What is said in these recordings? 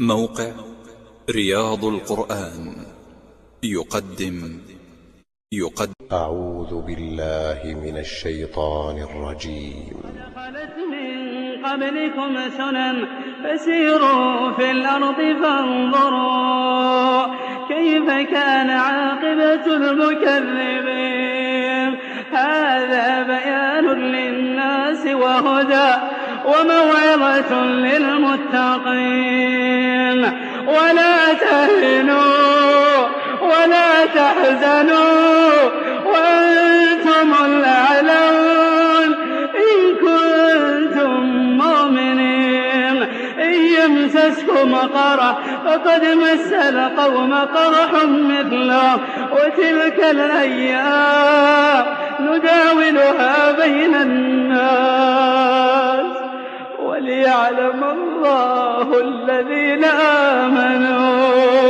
موقع رياض القرآن. يقدم. يقدم. أعوذ بالله من الشيطان الرجيم. خلت من قبلكم سنن فسيروا في الأرض فانظروا كيف كان عاقبة المكذبين. هذا بيان للناس وهدى وموعظة للمتقين. تحزنوا وأنتم الأعلون. إن كنتم مؤمنين إن يمسسكم قرح فقد مس القوم قرح مثله وتلك الأيام نداولها بين الناس. وليعلم الله الذين آمنوا.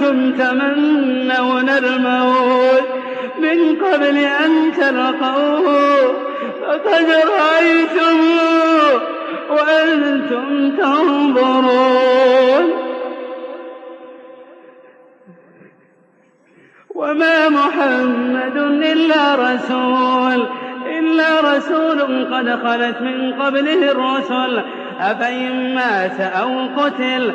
كنتم تمنون الموت من قبل أن تلقوه فقد رأيتموه وأنتم تنظرون. وما محمد إلا رسول إلا رسول قد خلت من قبله الرسل أفإن مات أو قتل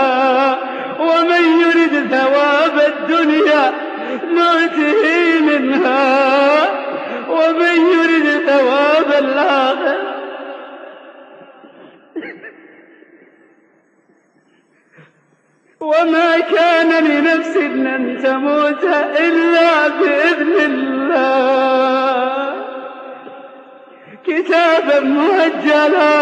نؤته منها ومن يرد ثواب الآخرة. وما كان لنفس أن تموت إلا بإذن الله. كتابا مؤجلا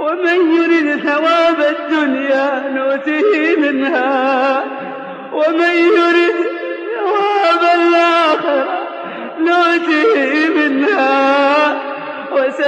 ومن يرد ثواب الدنيا نؤته منها. ومن يرد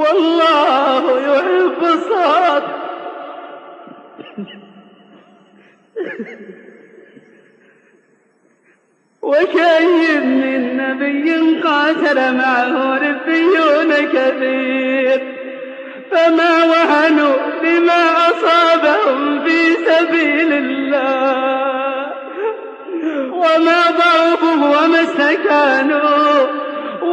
والله يحب الصادق وكأي من نبي قاتل معه ربيون كثير فما وهنوا لما أصابهم في سبيل الله. وما ضعفوا وما استكانوا.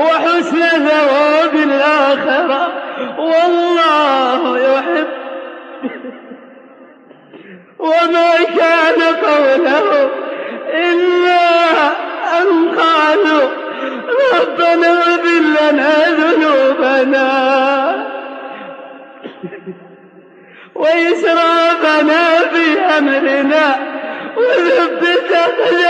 وحسن ثواب الآخرة. والله يحب. وما كان قولهم إلا أن قالوا ربنا اغفر لنا ذنوبنا. وإسرافنا في أمرنا. وثبت أقدامنا